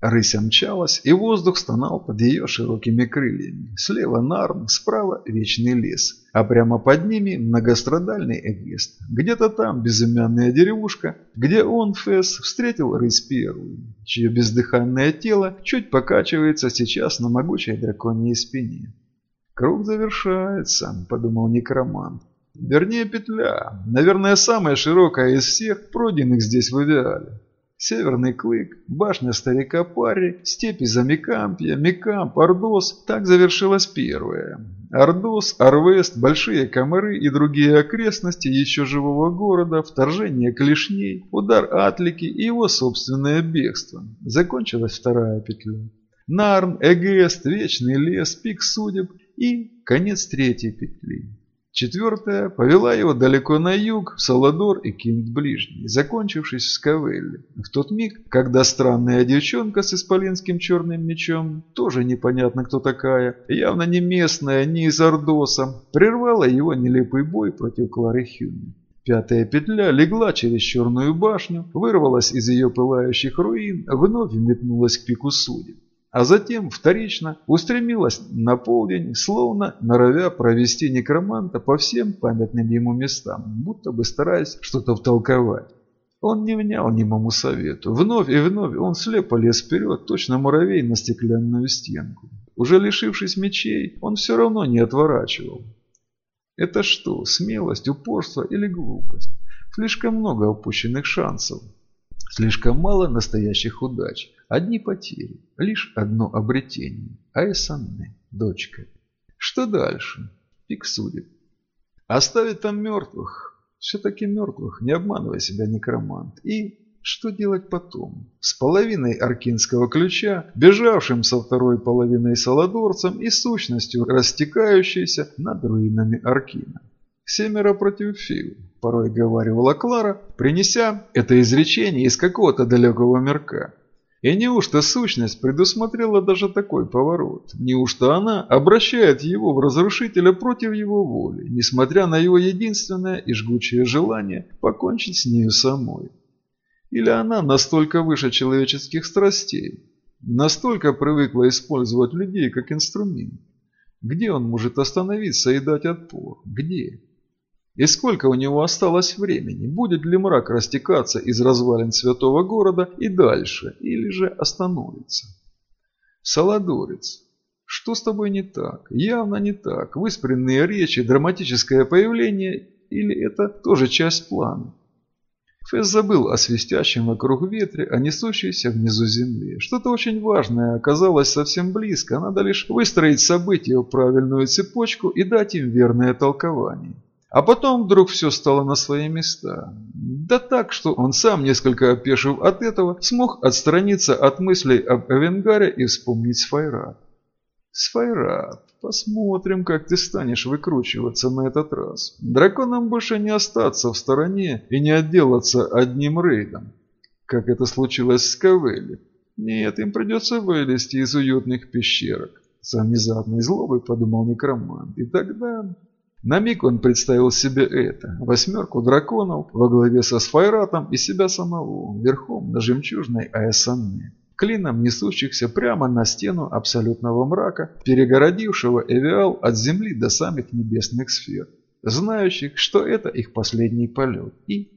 Рыся мчалась, и воздух стонал под ее широкими крыльями. Слева Нарм, справа вечный лес, а прямо под ними многострадальный Эгест. Где-то там безымянная деревушка, где он, Фесс, встретил рысь первую, чье бездыханное тело чуть покачивается сейчас на могучей драконьей спине. «Круг завершается», — подумал некромант. «Вернее, петля. Наверное, самая широкая из всех, пройденных здесь в Авиале. Северный Клык, башня старика Парри, степи Замекампья, Мекамп, Ордос – так завершилась первая. Ордос, Орвест, Большие Комары и другие окрестности еще живого города, вторжение клешней, удар Атлики и его собственное бегство. Закончилась вторая петля. Нарн, Эгест, Вечный лес, Пик судеб и конец третьей петли. Четвертая повела его далеко на юг, в Саладор и Кинт Ближний, закончившись в Скавелле. В тот миг, когда странная девчонка с исполинским черным мечом, тоже непонятно кто такая, явно не местная, не из Ордоса, прервала его нелепый бой против Клары Хюми. Пятая петля легла через черную башню, вырвалась из ее пылающих руин, вновь метнулась к пику судеб а затем вторично устремилась на полдень, словно норовя провести некроманта по всем памятным ему местам, будто бы стараясь что-то втолковать. Он не внял немому совету. Вновь и вновь он слепо лез вперед, точно муравей на стеклянную стенку. Уже лишившись мечей, он все равно не отворачивал. Это что, смелость, упорство или глупость? Слишком много упущенных шансов. Слишком мало настоящих удач. Одни потери. Лишь одно обретение. Айсанне, дочка. Что дальше? Пик судеб. Оставить там мертвых. Все-таки мертвых, не обманывая себя некромант. И что делать потом? С половиной аркинского ключа, бежавшим со второй половиной саладорцем и сущностью, растекающейся над руинами Аркина. Семеро против Фил, порой говаривала Клара, принеся это изречение из какого-то далекого мирка. И неужто сущность предусмотрела даже такой поворот? Неужто она обращает его в разрушителя против его воли, несмотря на его единственное и жгучее желание покончить с нею самой? Или она настолько выше человеческих страстей, настолько привыкла использовать людей как инструмент? Где он может остановиться и дать отпор? Где? И сколько у него осталось времени? Будет ли мрак растекаться из развалин святого города и дальше, или же остановится? Саладорец. Что с тобой не так? Явно не так. Выспренные речи, драматическое появление или это тоже часть плана? Фесс забыл о свистящем вокруг ветре, о несущейся внизу земли. Что-то очень важное оказалось совсем близко, надо лишь выстроить события в правильную цепочку и дать им верное толкование. А потом вдруг все стало на свои места. Да так, что он сам, несколько опешив от этого, смог отстраниться от мыслей об Эвенгаре и вспомнить Сфайрат. Сфайрат, посмотрим, как ты станешь выкручиваться на этот раз. Драконам больше не остаться в стороне и не отделаться одним рейдом, как это случилось с Кавелли. Нет, им придется вылезти из уютных пещерок. За внезапной злобой подумал некромант. И тогда на миг он представил себе это. Восьмерку драконов во главе со Сфайратом и себя самого, верхом на жемчужной Аэсанне. Клином несущихся прямо на стену абсолютного мрака, перегородившего Эвиал от земли до самых небесных сфер. Знающих, что это их последний полет. И...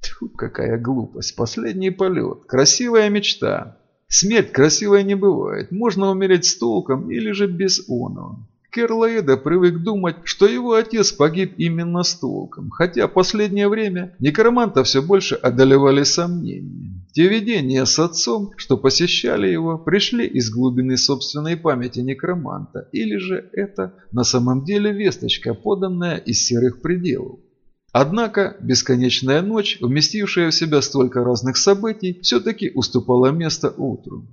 Тьфу, какая глупость. Последний полет. Красивая мечта. Смерть красивой не бывает. Можно умереть с толком или же без оного. Керлаэда привык думать, что его отец погиб именно с толком, хотя последнее время некроманта все больше одолевали сомнения. Те видения с отцом, что посещали его, пришли из глубины собственной памяти некроманта, или же это на самом деле весточка, поданная из серых пределов. Однако бесконечная ночь, вместившая в себя столько разных событий, все-таки уступала место утру.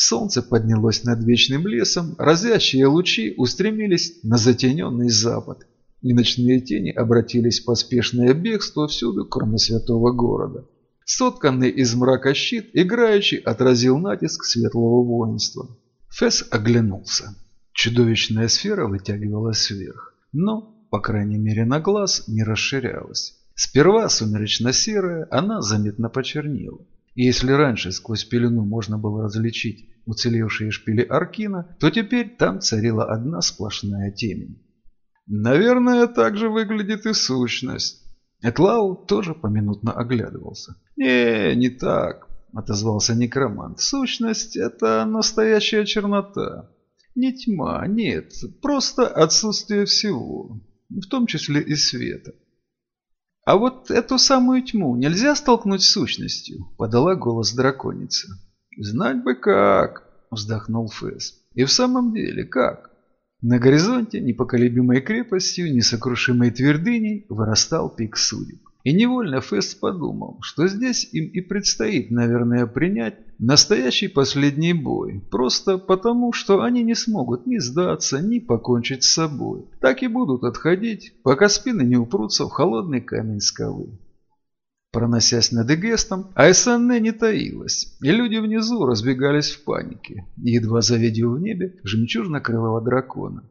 Солнце поднялось над вечным лесом, разящие лучи устремились на затененный запад, и ночные тени обратились в поспешное бегство всюду, кроме святого города. Сотканный из мрака щит, играющий, отразил натиск светлого воинства. Фесс оглянулся. Чудовищная сфера вытягивалась вверх, но, по крайней мере на глаз, не расширялась. Сперва сумеречно-серая, она заметно почернела И если раньше сквозь пелену можно было различить уцелевшие шпили Аркина, то теперь там царила одна сплошная темень. Наверное, так же выглядит и сущность. Этлау тоже поминутно оглядывался. «Не, не так», — отозвался некромант. «Сущность — это настоящая чернота. Не тьма, нет, просто отсутствие всего, в том числе и света. «А вот эту самую тьму нельзя столкнуть с сущностью?» – подала голос драконица. «Знать бы как!» – вздохнул Фэс. «И в самом деле как?» На горизонте непоколебимой крепостью, несокрушимой твердыней вырастал пик судеб. И невольно Фест подумал, что здесь им и предстоит, наверное, принять настоящий последний бой, просто потому, что они не смогут ни сдаться, ни покончить с собой. Так и будут отходить, пока спины не упрутся в холодный камень скалы. Проносясь над Эгестом, Айсанне не таилась, и люди внизу разбегались в панике, едва завидев в небе жемчужно-крылого дракона.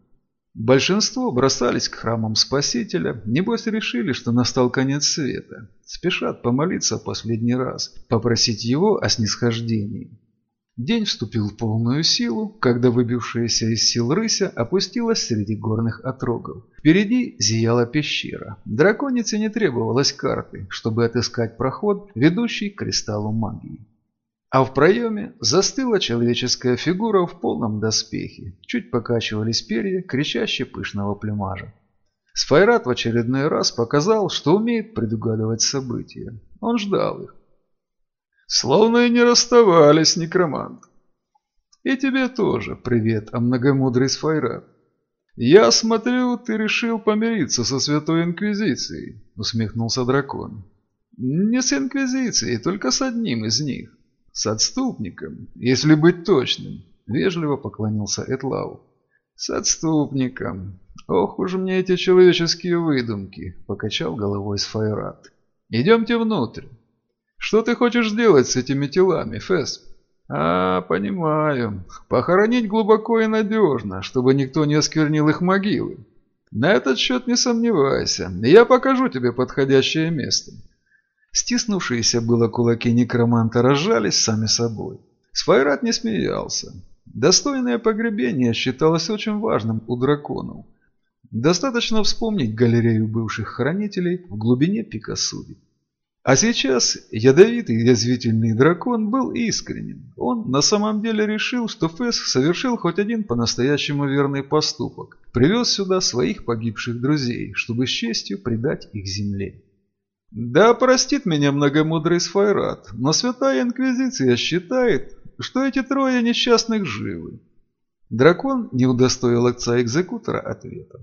Большинство бросались к храмам Спасителя, небось решили, что настал конец света. Спешат помолиться в последний раз, попросить его о снисхождении. День вступил в полную силу, когда выбившаяся из сил рыся опустилась среди горных отрогов. Впереди зияла пещера. Драконице не требовалось карты, чтобы отыскать проход, ведущий к кристаллу магии. А в проеме застыла человеческая фигура в полном доспехе. Чуть покачивались перья, кричащие пышного плюмажа. Сфайрат в очередной раз показал, что умеет предугадывать события. Он ждал их. Словно и не расставались, некромант. И тебе тоже привет, а многомудрый Сфайрат. Я смотрю, ты решил помириться со Святой Инквизицией, усмехнулся дракон. Не с Инквизицией, только с одним из них. С отступником, если быть точным, вежливо поклонился Этлау. С отступником. Ох уж мне эти человеческие выдумки, покачал головой Сфайрат. Идемте внутрь. Что ты хочешь сделать с этими телами, Фэс? А, понимаю. Похоронить глубоко и надежно, чтобы никто не осквернил их могилы. На этот счет не сомневайся. Я покажу тебе подходящее место. Стиснувшиеся было кулаки некроманта разжались сами собой. Сфайрат не смеялся. Достойное погребение считалось очень важным у драконов. Достаточно вспомнить галерею бывших хранителей в глубине пика судеб. А сейчас ядовитый язвительный дракон был искренен. Он на самом деле решил, что Фэс совершил хоть один по-настоящему верный поступок. Привез сюда своих погибших друзей, чтобы с честью предать их земле. Да простит меня многомудрый Сфайрат, но Святая Инквизиция считает, что эти трое несчастных живы. Дракон не удостоил отца-экзекутора ответом.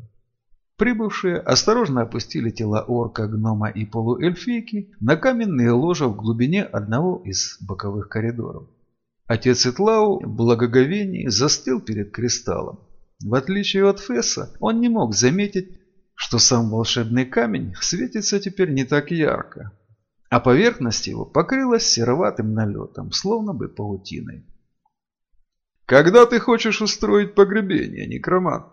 Прибывшие осторожно опустили тела орка, гнома и полуэльфийки на каменные ложа в глубине одного из боковых коридоров. Отец Итлау в благоговении застыл перед кристаллом. В отличие от Фесса, он не мог заметить, что сам волшебный камень светится теперь не так ярко, а поверхность его покрылась сероватым налетом, словно бы паутиной. «Когда ты хочешь устроить погребение, некромант?»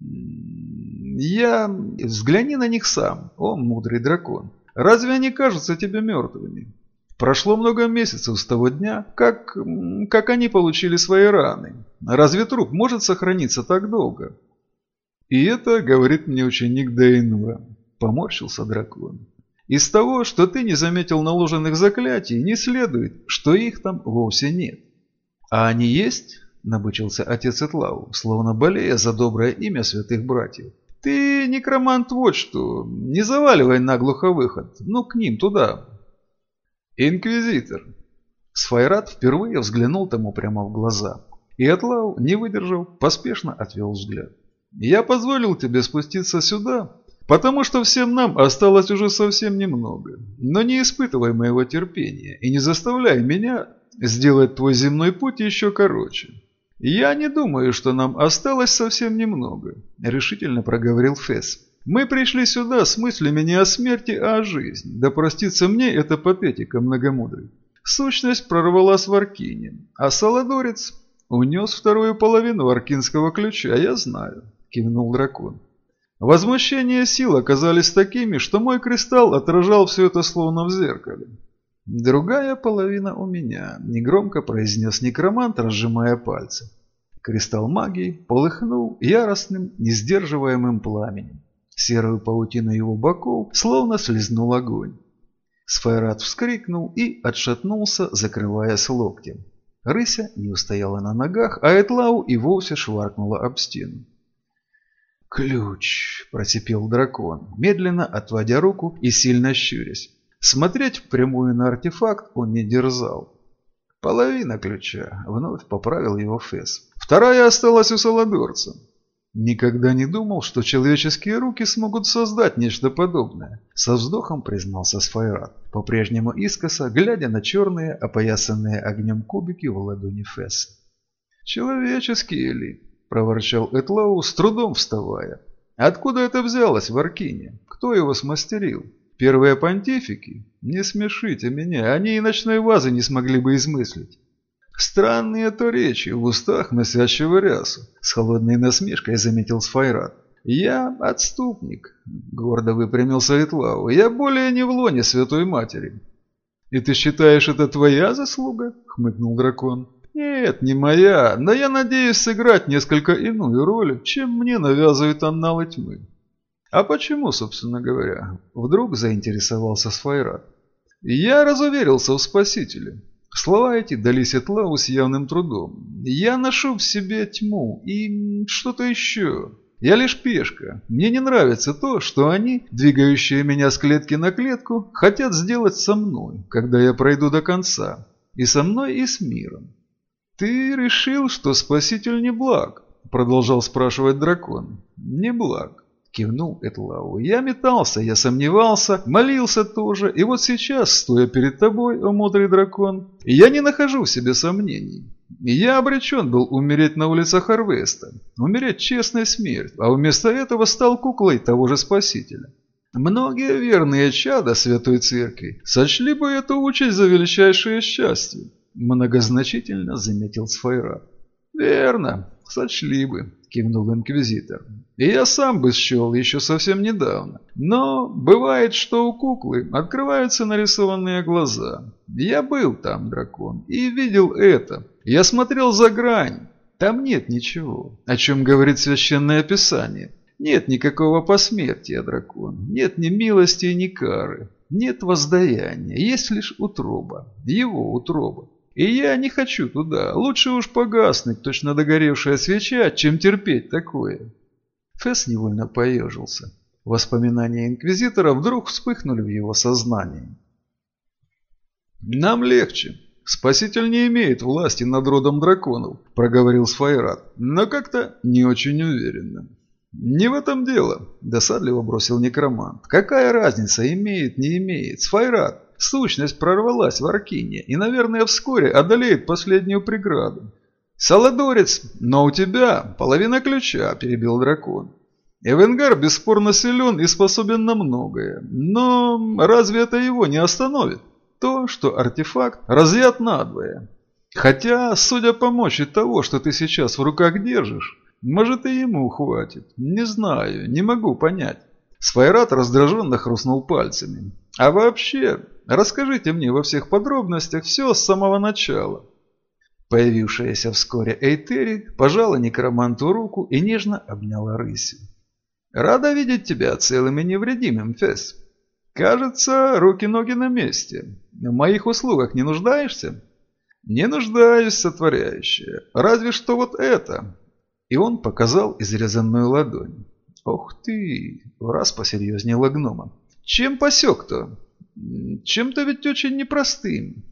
«Я... Взгляни на них сам, о мудрый дракон. Разве они кажутся тебе мертвыми? Прошло много месяцев с того дня, как... как они получили свои раны. Разве труп может сохраниться так долго?» И это говорит мне ученик Дейнура. Поморщился дракон. Из того, что ты не заметил наложенных заклятий, не следует, что их там вовсе нет. А они есть? Набычился отец Этлау, словно болея за доброе имя святых братьев. Ты, некромант, вот что, не заваливай наглухо выход, ну к ним туда. Инквизитор. Сфайрат впервые взглянул тому прямо в глаза. И Атлау, не выдержал, поспешно отвел взгляд. Я позволил тебе спуститься сюда, потому что всем нам осталось уже совсем немного. Но не испытывай моего терпения и не заставляй меня сделать твой земной путь еще короче. Я не думаю, что нам осталось совсем немного, решительно проговорил Фесс. Мы пришли сюда с мыслями не о смерти, а о жизни. Да простится мне эта патетика многомудрой. Сущность прорвалась в Аркине, а Саладорец унес вторую половину аркинского ключа, я знаю. – кивнул дракон. Возмущение сил оказались такими, что мой кристалл отражал все это словно в зеркале. Другая половина у меня, негромко произнес некромант, разжимая пальцы. Кристалл магии полыхнул яростным, несдерживаемым пламенем. Серую паутину его боков словно слезнул огонь. Сфайрат вскрикнул и отшатнулся, закрываясь локтем. Рыся не устояла на ногах, а Этлау и вовсе шваркнула об стену. «Ключ!» – просипел дракон, медленно отводя руку и сильно щурясь. Смотреть впрямую на артефакт он не дерзал. Половина ключа, вновь поправил его Фесс. Вторая осталась у Саладорца. Никогда не думал, что человеческие руки смогут создать нечто подобное. Со вздохом признался Сфайрат, по-прежнему искоса, глядя на черные, опоясанные огнем кубики в ладони Фесса. «Человеческие ли?» – проворчал Этлоу, с трудом вставая. «Откуда это взялось в Аркине? Кто его смастерил?» Первые понтифики? Не смешите меня, они и ночной вазы не смогли бы измыслить. Странные то речи в устах носящего рясу, с холодной насмешкой заметил Сфайрат. «Я отступник», — гордо выпрямился Итлау. «Я более не в лоне Святой Матери». «И ты считаешь, это твоя заслуга?» — хмыкнул дракон. «Нет, не моя, но я надеюсь сыграть несколько иную роль, чем мне навязывают анналы тьмы. А почему, собственно говоря? Вдруг заинтересовался Сфайрат. Я разуверился в Спасителе. Слова эти дались Этлаву с явным трудом. Я ношу в себе тьму и что-то еще. Я лишь пешка. Мне не нравится то, что они, двигающие меня с клетки на клетку, хотят сделать со мной, когда я пройду до конца. И со мной, и с миром. «Ты решил, что Спаситель не благ?» Продолжал спрашивать дракон. «Не благ. Кивнул Этлау. Я метался, я сомневался, молился тоже, и вот сейчас, стоя перед тобой, о мудрый дракон, я не нахожу в себе сомнений. Я обречен был умереть на улицах Харвеста, умереть честной смерть, а вместо этого стал куклой того же Спасителя. Многие верные чада Святой Церкви сочли бы эту участь за величайшее счастье, многозначительно заметил Сфайра. Верно, сочли бы, кивнул инквизитор. И я сам бы счел еще совсем недавно. Но бывает, что у куклы открываются нарисованные глаза. Я был там, дракон, и видел это. Я смотрел за грань. Там нет ничего, о чем говорит священное писание. Нет никакого посмертия, дракон. Нет ни милости, ни кары. Нет воздаяния. Есть лишь утроба. Его утроба. И я не хочу туда. Лучше уж погаснуть точно догоревшая свеча, чем терпеть такое. Фесс невольно поежился. Воспоминания Инквизитора вдруг вспыхнули в его сознании. «Нам легче. Спаситель не имеет власти над родом драконов», – проговорил Сфайрат, но как-то не очень уверенно. «Не в этом дело», – досадливо бросил некромант. «Какая разница, имеет, не имеет? Сфайрат, сущность прорвалась в Аркине и, наверное, вскоре одолеет последнюю преграду. «Саладорец, но у тебя половина ключа», – перебил дракон. «Эвенгар бесспорно силен и способен на многое, но разве это его не остановит? То, что артефакт разъят надвое. Хотя, судя по мощи того, что ты сейчас в руках держишь, может и ему хватит. Не знаю, не могу понять». Сфайрат раздраженно хрустнул пальцами. «А вообще, расскажите мне во всех подробностях все с самого начала». Появившаяся вскоре Эйтери пожала некроманту руку и нежно обняла рысью. «Рада видеть тебя целым и невредимым, Фесс. Кажется, руки-ноги на месте. В моих услугах не нуждаешься?» «Не нуждаюсь, сотворяющая. Разве что вот это». И он показал изрезанную ладонь. «Ох ты!» – раз посерьезнела гнома. «Чем посек-то? Чем-то ведь очень непростым.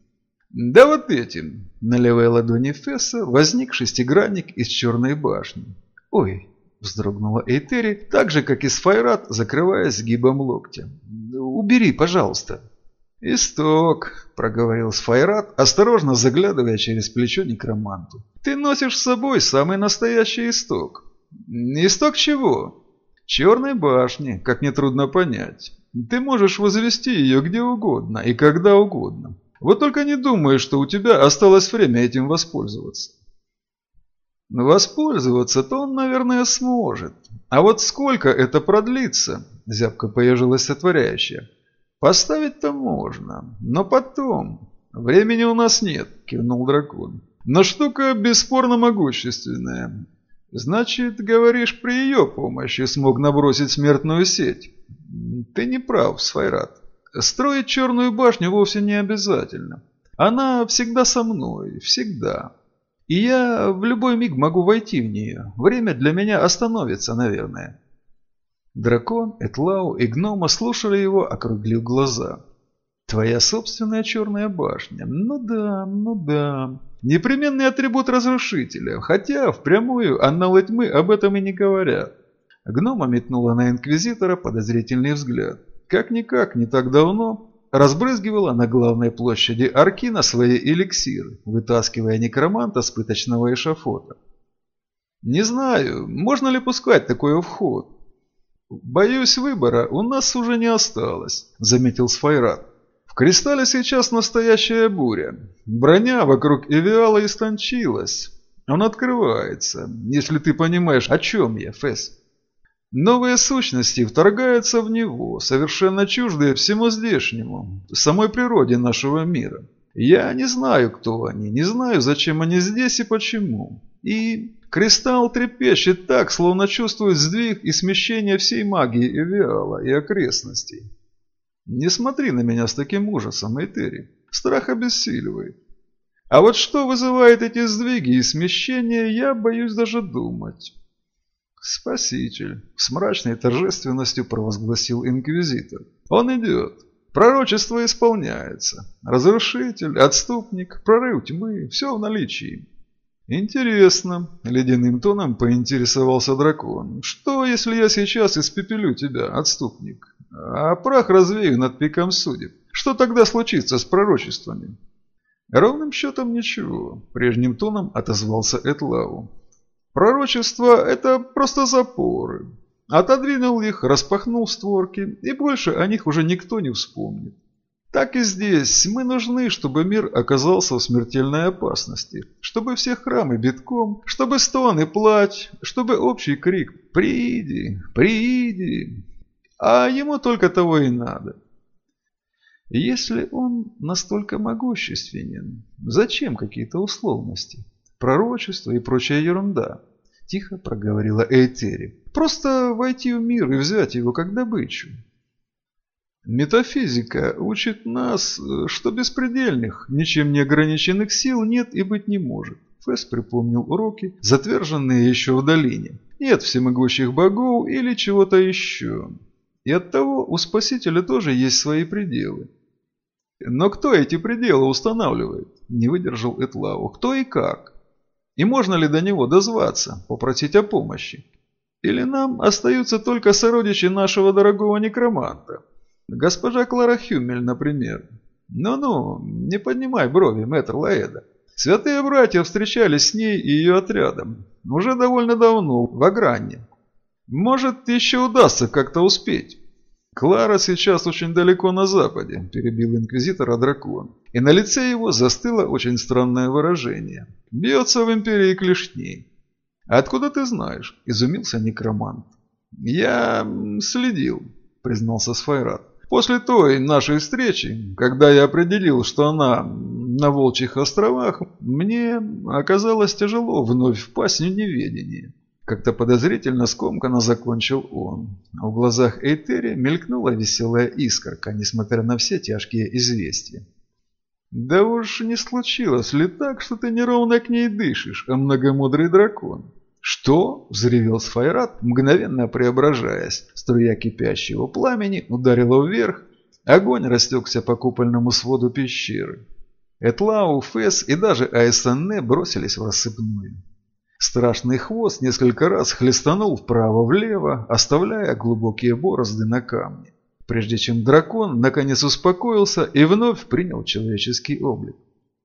Да вот этим. На левой ладони Фесса возник шестигранник из черной башни. Ой, вздрогнула Эйтери, так же, как и Сфайрат, закрывая сгибом локтя. «Убери, пожалуйста». «Исток», — проговорил Сфайрат, осторожно заглядывая через плечо некроманту. «Ты носишь с собой самый настоящий исток». «Исток чего?» «Черной башни, как нетрудно понять. Ты можешь возвести ее где угодно и когда угодно. Вот только не думаю, что у тебя осталось время этим воспользоваться. Воспользоваться-то он, наверное, сможет. А вот сколько это продлится, зябко поежилась сотворяющая. Поставить-то можно, но потом. Времени у нас нет, кивнул дракон. Но штука бесспорно могущественная. Значит, говоришь, при ее помощи смог набросить смертную сеть? Ты не прав, Сфайрат. Строить черную башню вовсе не обязательно. Она всегда со мной, всегда. И я в любой миг могу войти в нее. Время для меня остановится, наверное. Дракон, Этлау и гнома слушали его, округлив глаза. «Твоя собственная черная башня. Ну да, ну да. Непременный атрибут разрушителя, хотя впрямую анналы тьмы об этом и не говорят». Гнома метнула на Инквизитора подозрительный взгляд. Как-никак, не так давно разбрызгивала на главной площади Аркина свои эликсиры, вытаскивая некроманта с пыточного эшафота. «Не знаю, можно ли пускать такое в ход?» «Боюсь, выбора у нас уже не осталось», – заметил Сфайрат. «В Кристалле сейчас настоящая буря. Броня вокруг Эвиала истончилась. Он открывается, если ты понимаешь, о чем я, Фесс. Новые сущности вторгаются в него, совершенно чуждые всему здешнему, самой природе нашего мира. Я не знаю, кто они, не знаю, зачем они здесь и почему. И Кристалл трепещет так, словно чувствует сдвиг и смещение всей магии Эвиала и окрестностей. Не смотри на меня с таким ужасом, Этери. Страх обессиливает. А вот что вызывает эти сдвиги и смещения, я боюсь даже думать. Спаситель, с мрачной торжественностью провозгласил инквизитор. Он идет. Пророчество исполняется. Разрушитель, отступник, прорыв тьмы, все в наличии. «Интересно», — ледяным тоном поинтересовался дракон. «Что, если я сейчас испепелю тебя, отступник? А прах развею над пиком судеб. Что тогда случится с пророчествами?» «Ровным счетом ничего», — прежним тоном отозвался Этлау. «Пророчество — это просто запоры. Отодвинул их, распахнул створки, и больше о них уже никто не вспомнит. Так и здесь мы нужны, чтобы мир оказался в смертельной опасности, чтобы все храмы битком, чтобы стон и плач, чтобы общий крик «Приди! Приди!» А ему только того и надо. Если он настолько могущественен, зачем какие-то условности, пророчество и прочая ерунда? Тихо проговорила Эйтери. Просто войти в мир и взять его как добычу. Метафизика учит нас, что беспредельных, ничем не ограниченных сил нет и быть не может. Фэс припомнил уроки, затверженные еще в долине. Нет всемогущих богов или чего-то еще. И оттого у Спасителя тоже есть свои пределы. Но кто эти пределы устанавливает? Не выдержал Этлау. Кто и как? И можно ли до него дозваться, попросить о помощи? Или нам остаются только сородичи нашего дорогого некроманта? Госпожа Клара Хюмель, например. Ну-ну, не поднимай брови, мэтр Лаэда. Святые братья встречались с ней и ее отрядом. Уже довольно давно, в Агранне. Может, еще удастся как-то успеть. Клара сейчас очень далеко на западе, перебил инквизитора дракон. И на лице его застыло очень странное выражение. Бьется в империи клешней. «Откуда ты знаешь?» – изумился некромант. «Я следил», – признался Сфайрат. После той нашей встречи, когда я определил, что она на Волчьих островах, мне оказалось тяжело вновь впасть в неведение. Как-то подозрительно скомканно закончил он. В глазах Эйтери мелькнула веселая искорка, несмотря на все тяжкие известия. «Да уж не случилось ли так, что ты неровно к ней дышишь, а многомудрый дракон?» «Что?» – взревел Сфайрат, мгновенно преображаясь. Струя кипящего пламени ударила вверх. Огонь растекся по купольному своду пещеры. Этлау, Фес и даже Айсанне бросились в рассыпную. Страшный хвост несколько раз хлестанул вправо-влево, оставляя глубокие борозды на камне, прежде чем дракон наконец успокоился и вновь принял человеческий облик.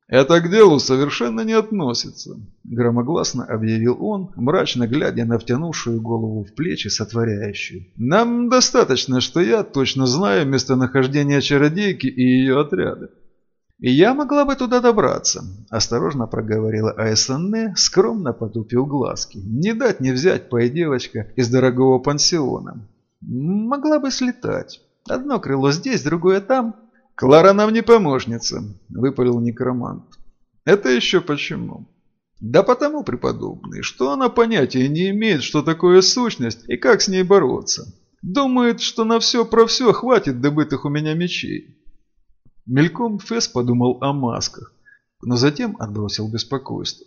«Это к делу совершенно не относится», – громогласно объявил он, мрачно глядя на втянувшую голову в плечи сотворяющую. «Нам достаточно, что я точно знаю местонахождение чародейки и ее отряда». «И я могла бы туда добраться», – осторожно проговорила Айсанне, скромно потупив глазки. «Не дать не взять, пой девочка, из дорогого пансиона. Могла бы слетать». Одно крыло здесь, другое там. Клара нам не помощница, выпалил некромант. Это еще почему? Да потому, преподобный, что она понятия не имеет, что такое сущность и как с ней бороться. Думает, что на все про все хватит добытых у меня мечей. Мельком Фесс подумал о масках, но затем отбросил беспокойство.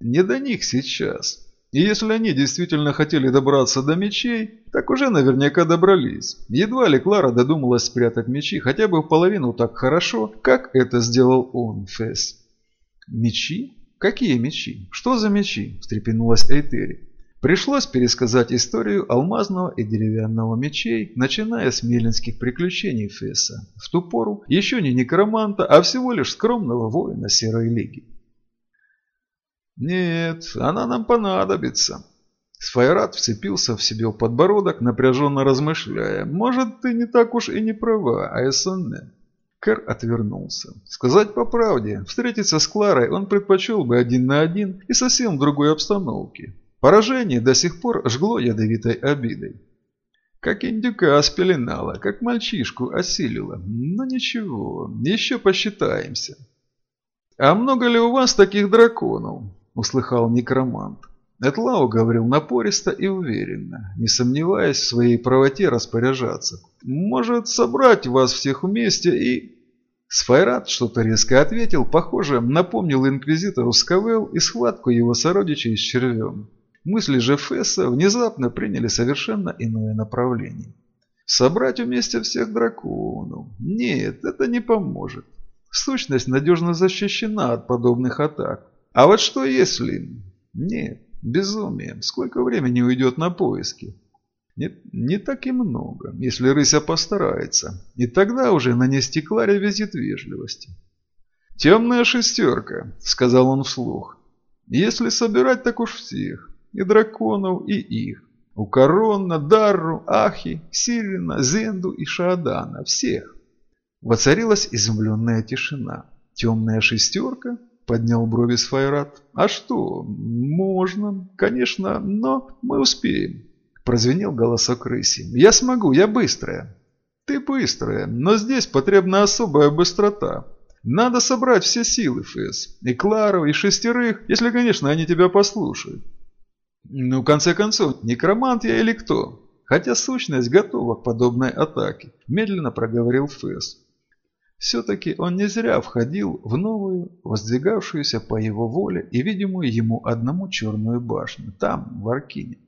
Не до них сейчас. И если они действительно хотели добраться до мечей, так уже наверняка добрались. Едва ли Клара додумалась спрятать мечи хотя бы в половину так хорошо, как это сделал он, Фесс. «Мечи? Какие мечи? Что за мечи?» – встрепенулась Эйтери. Пришлось пересказать историю алмазного и деревянного мечей, начиная с меленских приключений Фесса. В ту пору еще не некроманта, а всего лишь скромного воина Серой Лиги. «Нет, она нам понадобится». Сфайрат вцепился в себе в подбородок, напряженно размышляя. «Может, ты не так уж и не права, Айсонне». Кэр отвернулся. Сказать по правде, встретиться с Кларой он предпочел бы один на один и совсем в другой обстановке. Поражение до сих пор жгло ядовитой обидой. Как индюка спеленала, как мальчишку осилила. Но ничего, еще посчитаемся. «А много ли у вас таких драконов?» – услыхал некромант. Этлау говорил напористо и уверенно, не сомневаясь в своей правоте распоряжаться. «Может, собрать вас всех вместе и...» Сфайрат что-то резко ответил, похоже, напомнил инквизитору Скавел и схватку его сородичей с червем. Мысли же Фесса внезапно приняли совершенно иное направление. Собрать вместе всех драконов? Нет, это не поможет. Сущность надежно защищена от подобных атак. А вот что если... Нет, безумие. Сколько времени уйдет на поиски? Нет, не так и много, если рыся постарается. И тогда уже нанести Кларе визит вежливости. «Темная шестерка», — сказал он вслух. «Если собирать, так уж всех. И драконов, и их. У Корона, Дарру, Ахи, Сирина, Зенду и Шаадана. Всех». Воцарилась изумленная тишина. «Темная шестерка?» поднял брови Сфайрат. «А что? Можно, конечно, но мы успеем». Прозвенел голосок рыси. «Я смогу, я быстрая». «Ты быстрая, но здесь потребна особая быстрота. Надо собрать все силы, Фэс. И Клару, и шестерых, если, конечно, они тебя послушают». «Ну, в конце концов, некромант я или кто?» Хотя сущность готова к подобной атаке, медленно проговорил Фэс. Все-таки он не зря входил в новую, воздвигавшуюся по его воле и видимую ему одному черную башню, там, в Аркине.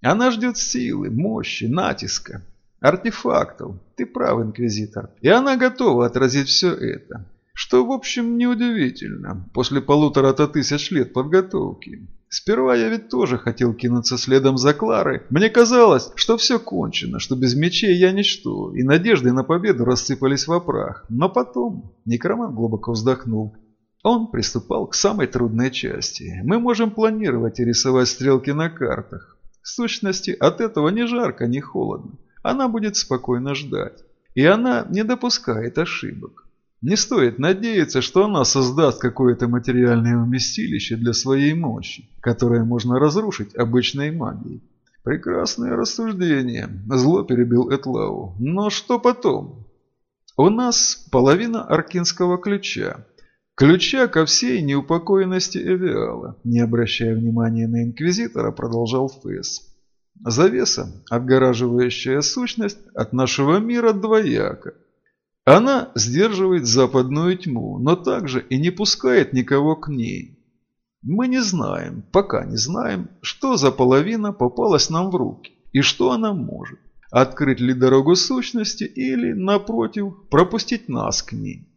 Она ждет силы, мощи, натиска, артефактов. Ты прав, Инквизитор. И она готова отразить все это. Что, в общем, неудивительно, после полутора-то тысяч лет подготовки. Сперва я ведь тоже хотел кинуться следом за Кларой. Мне казалось, что все кончено, что без мечей я ничто, и надежды на победу рассыпались в прах. Но потом некроман глубоко вздохнул. Он приступал к самой трудной части. Мы можем планировать и рисовать стрелки на картах. В сущности, от этого ни жарко, ни холодно. Она будет спокойно ждать. И она не допускает ошибок. Не стоит надеяться, что она создаст какое-то материальное вместилище для своей мощи, которое можно разрушить обычной магией. Прекрасное рассуждение, зло перебил Этлау. Но что потом? У нас половина аркинского ключа. Ключа ко всей неупокоенности Эвиала, не обращая внимания на Инквизитора, продолжал Фесс. Завеса, отгораживающая сущность от нашего мира двояка. Она сдерживает западную тьму, но также и не пускает никого к ней. Мы не знаем, пока не знаем, что за половина попалась нам в руки и что она может. Открыть ли дорогу сущности или, напротив, пропустить нас к ней.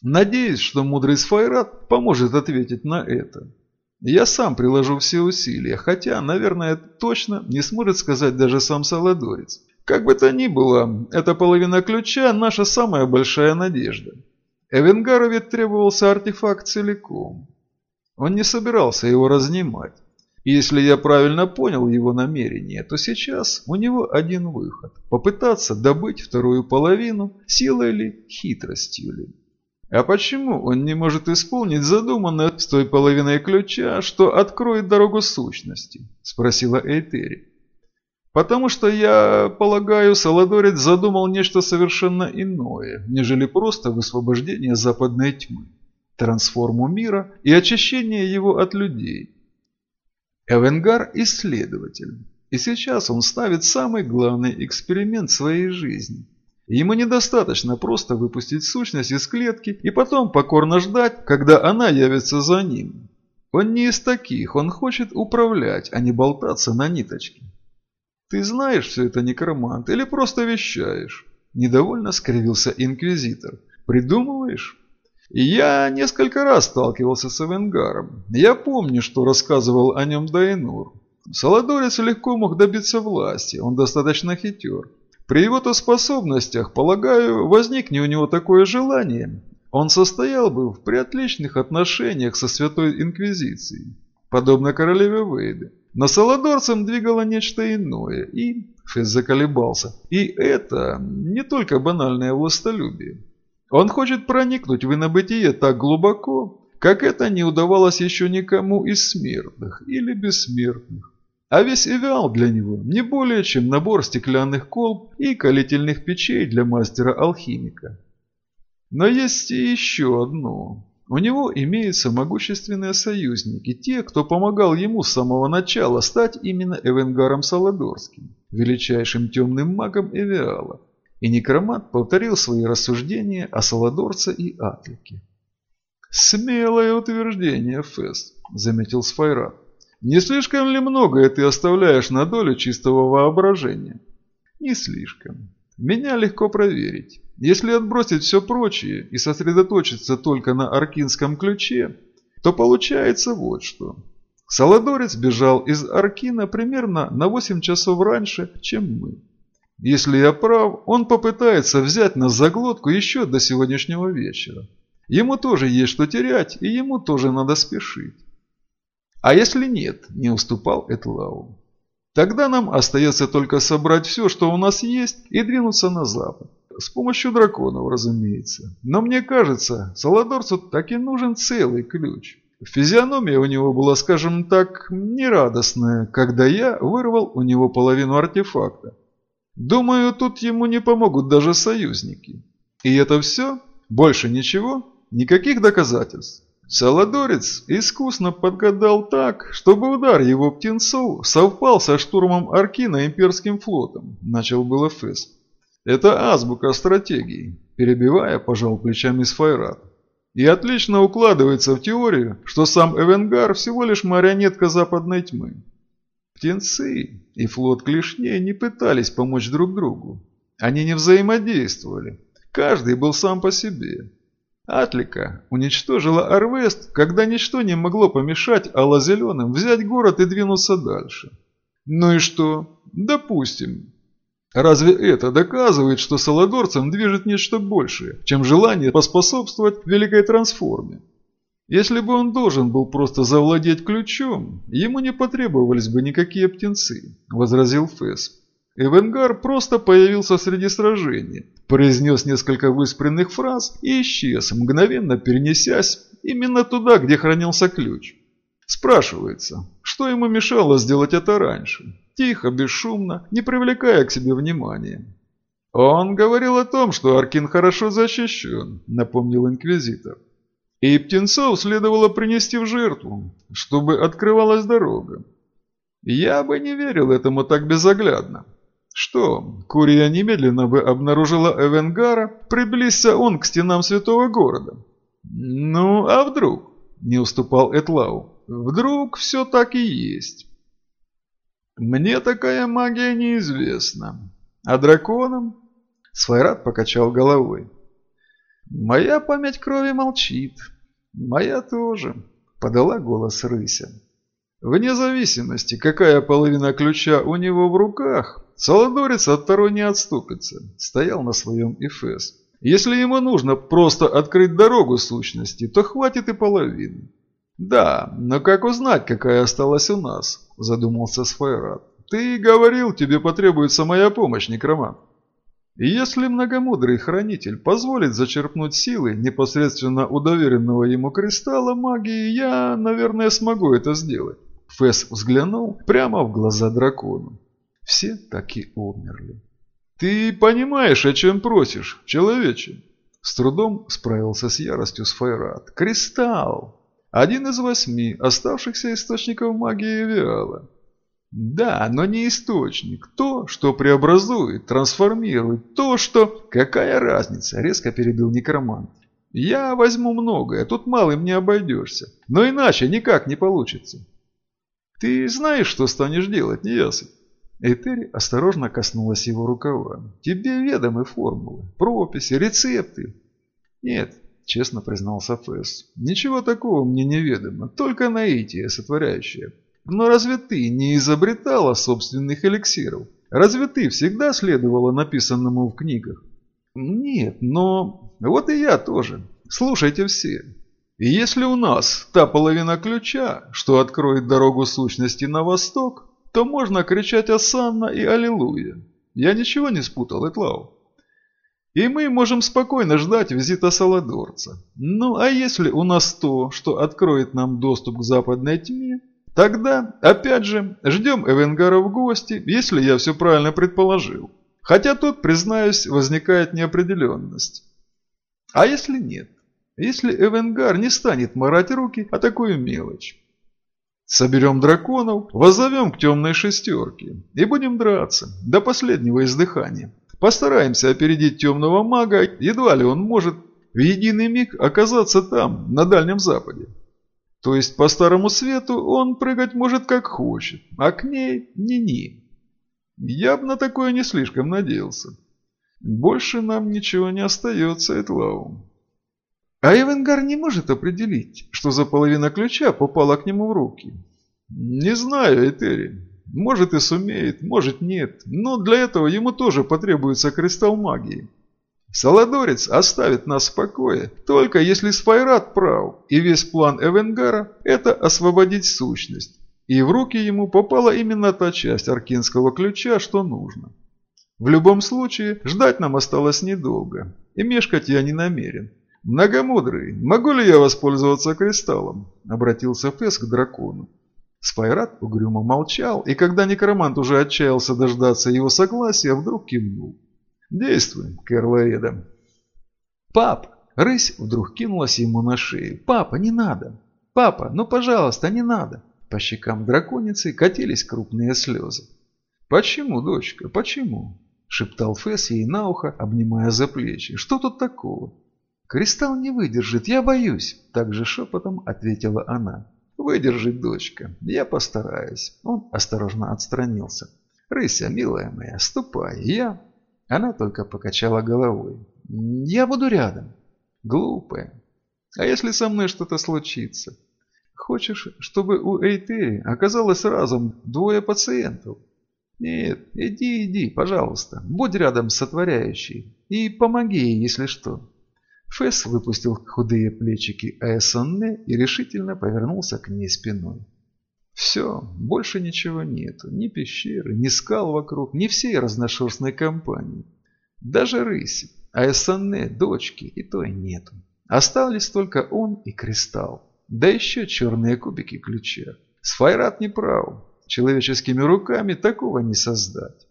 Надеюсь, что мудрый Сфайрат поможет ответить на это. Я сам приложу все усилия, хотя, наверное, точно не сможет сказать даже сам Саладорец. Как бы то ни было, эта половина ключа – наша самая большая надежда. Эвенгару ведь требовался артефакт целиком. Он не собирался его разнимать. И если я правильно понял его намерение, то сейчас у него один выход – попытаться добыть вторую половину силой ли, хитростью ли. А почему он не может исполнить задуманное с той половиной ключа, что откроет дорогу сущности? – спросила Эйтери. Потому что, я полагаю, Саладорец задумал нечто совершенно иное, нежели просто высвобождение западной тьмы, трансформу мира и очищение его от людей. Эвенгар – исследователь, и сейчас он ставит самый главный эксперимент своей жизни. Ему недостаточно просто выпустить сущность из клетки и потом покорно ждать, когда она явится за ним. Он не из таких, он хочет управлять, а не болтаться на ниточке. «Ты знаешь все это, некромант, или просто вещаешь?» Недовольно скривился инквизитор. «Придумываешь?» «Я несколько раз сталкивался с Эвенгаром. Я помню, что рассказывал о нем Дайнур. Саладорец легко мог добиться власти, он достаточно хитер. При его-то способностях, полагаю, возникне у него такое желание. Он состоял бы в приотличных отношениях со Святой Инквизицией, подобно королеве Вейде. Но Саладорцем двигало нечто иное, и... Фесс заколебался. И это не только банальное властолюбие. Он хочет проникнуть в инобытие так глубоко, как это не удавалось еще никому из смертных или бессмертных. А весь Эвиал для него не более чем набор стеклянных колб и калительных печей для мастера-алхимика. Но есть и еще одно. У него имеются могущественные союзники, те, кто помогал ему с самого начала стать именно Эвенгаром Саладорским, величайшим темным магом Эвиала. И некромат повторил свои рассуждения о Саладорце и Атлике. «Смелое утверждение, Фест», — заметил Сфайрат. «Не слишком ли многое ты оставляешь на долю чистого воображения?» «Не слишком. Меня легко проверить. Если отбросить все прочее и сосредоточиться только на аркинском ключе, то получается вот что. Саладорец бежал из Аркина примерно на 8 часов раньше, чем мы. Если я прав, он попытается взять нас за глотку еще до сегодняшнего вечера. Ему тоже есть что терять, и ему тоже надо спешить. А если нет, не уступал Этлау. Тогда нам остается только собрать все, что у нас есть, и двинуться на запад. С помощью драконов, разумеется. Но мне кажется, Саладорцу так и нужен целый ключ. Физиономия у него была, скажем так, нерадостная, когда я вырвал у него половину артефакта. Думаю, тут ему не помогут даже союзники. И это все? Больше ничего? Никаких доказательств? Саладорец искусно подгадал так, чтобы удар его птенцов совпал со штурмом Аркина имперским флотом, начал было Фесс. Это азбука стратегии, перебивая, пожал плечами Сфайрат. И отлично укладывается в теорию, что сам Эвенгар всего лишь марионетка западной тьмы. Птенцы и флот клешней не пытались помочь друг другу. Они не взаимодействовали. Каждый был сам по себе. Атлика уничтожила Арвест, когда ничто не могло помешать Алла-Зеленым взять город и двинуться дальше. Ну и что? Допустим. Разве это доказывает, что Саладорцем движет нечто большее, чем желание поспособствовать великой трансформе? Если бы он должен был просто завладеть ключом, ему не потребовались бы никакие птенцы, возразил Фесс. Эвенгар просто появился среди сражений, произнес несколько выспренных фраз и исчез, мгновенно перенесясь именно туда, где хранился ключ. Спрашивается, что ему мешало сделать это раньше? Тихо, бесшумно, не привлекая к себе внимания. «Он говорил о том, что Аркин хорошо защищен», — напомнил Инквизитор. «И птенцов следовало принести в жертву, чтобы открывалась дорога. Я бы не верил этому так безоглядно. Что, Курия немедленно бы обнаружила Эвенгара, приблизься он к стенам святого города. Ну, а вдруг? Не уступал Этлау. Вдруг все так и есть. Мне такая магия неизвестна. А драконам? Свайрат покачал головой. Моя память крови молчит. Моя тоже. Подала голос рыся. Вне зависимости, какая половина ключа у него в руках, Саладорец от второй не отступится, стоял на своем Эфес. Если ему нужно просто открыть дорогу сущности, то хватит и половины. «Да, но как узнать, какая осталась у нас?» – задумался Сфайрат. «Ты говорил, тебе потребуется моя помощь, некромант». «Если многомудрый хранитель позволит зачерпнуть силы непосредственно у доверенного ему кристалла магии, я, наверное, смогу это сделать». Фэс взглянул прямо в глаза дракону. Все так и умерли. «Ты понимаешь, о чем просишь, человече?» С трудом справился с яростью Сфайрат. «Кристалл! Один из восьми оставшихся источников магии Виала. Да, но не источник. То, что преобразует, трансформирует. То, что... Какая разница? Резко перебил некромант. Я возьму многое, тут малым не обойдешься. Но иначе никак не получится. Ты знаешь, что станешь делать, неясыть? Этери осторожно коснулась его рукава. «Тебе ведомы формулы, прописи, рецепты». «Нет», – честно признался Фесс, – «ничего такого мне не ведомо, только наитие сотворяющее. Но разве ты не изобретала собственных эликсиров? Разве ты всегда следовала написанному в книгах? Нет, но... Вот и я тоже. Слушайте все. Если у нас та половина ключа, что откроет дорогу сущности на восток, то можно кричать «Осанна» и «Аллилуйя». Я ничего не спутал, Этлау. И мы можем спокойно ждать визита Саладорца. Ну а если у нас то, что откроет нам доступ к западной тьме, Тогда, опять же, ждем Эвенгара в гости, если я все правильно предположил. Хотя тут, признаюсь, возникает неопределенность. А если нет? Если Эвенгар не станет морать руки о такую мелочь? Соберем драконов, воззовем к темной шестерке и будем драться до последнего издыхания. Постараемся опередить темного мага, едва ли он может в единый миг оказаться там, на Дальнем Западе. То есть по Старому Свету он прыгать может как хочет, а к ней ни-ни. Я бы на такое не слишком надеялся. Больше нам ничего не остается, Этлау. А Эвенгар не может определить, что за половина ключа попала к нему в руки. Не знаю, Этери. Может и сумеет, может нет. Но для этого ему тоже потребуется кристалл магии. Саладорец оставит нас в покое, только если Спайрат прав, и весь план Эвенгара – это освободить сущность. И в руки ему попала именно та часть аркинского ключа, что нужно. В любом случае, ждать нам осталось недолго, и мешкать я не намерен. «Многомудрый, могу ли я воспользоваться кристаллом?» – обратился Фесс к дракону. Спайрат угрюмо молчал, и когда некромант уже отчаялся дождаться его согласия, вдруг кивнул. Действуем, Кэрлоэда. Пап! Рысь вдруг кинулась ему на шею. Папа, не надо! Папа, ну пожалуйста, не надо! По щекам драконицы катились крупные слезы. «Почему, дочка, почему?» – шептал Фесс ей на ухо, обнимая за плечи. «Что тут такого?» «Кристалл не выдержит, я боюсь», – также шепотом ответила она. «Выдержит, дочка, я постараюсь». Он осторожно отстранился. «Рыся, милая моя, ступай, я...» Она только покачала головой. «Я буду рядом». «Глупая. А если со мной что-то случится? Хочешь, чтобы у Эйтери оказалось разом двое пациентов?» «Нет, иди, иди, пожалуйста. Будь рядом с сотворяющей. И помоги ей, если что». Фесс выпустил худые плечики Аэсонне и решительно повернулся к ней спиной. Все, больше ничего нету. Ни пещеры, ни скал вокруг, ни всей разношерстной компании. Даже рыси, а Эссанне, дочки, и то и нету. Остались только он и кристалл. Да еще черные кубики ключа. Сфайрат не прав. Человеческими руками такого не создать.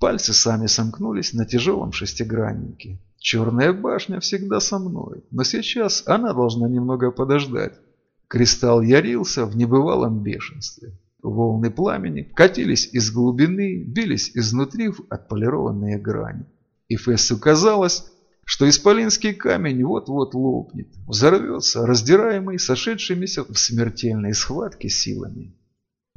Пальцы сами сомкнулись на тяжелом шестиграннике. Черная башня всегда со мной, но сейчас она должна немного подождать. Кристалл ярился в небывалом бешенстве. Волны пламени катились из глубины, бились изнутри в отполированные грани. И Фессу казалось, что исполинский камень вот-вот лопнет, взорвется, раздираемый сошедшимися в смертельной схватке силами.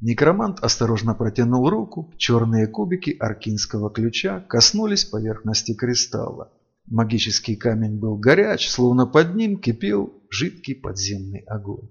Некромант осторожно протянул руку, черные кубики аркинского ключа коснулись поверхности кристалла. Магический камень был горяч, словно под ним кипел жидкий подземный огонь.